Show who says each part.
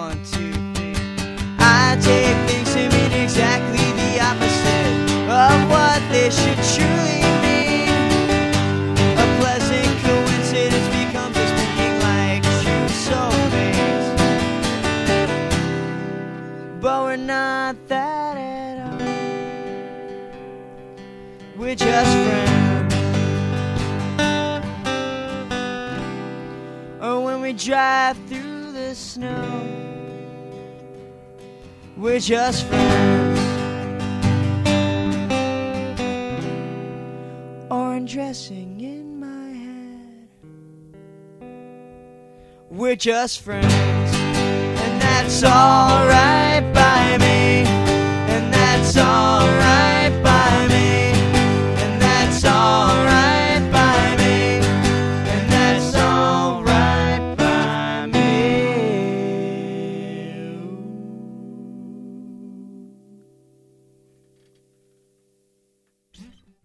Speaker 1: one, two, three. I take things to mean exactly the opposite of what they should truly mean. A pleasant coincidence becomes us being like true soulmates. But we're not that at all. We're just friends. Or when we drive through the snow, we're just friends. Or undressing in my head, we're just friends. And that's alright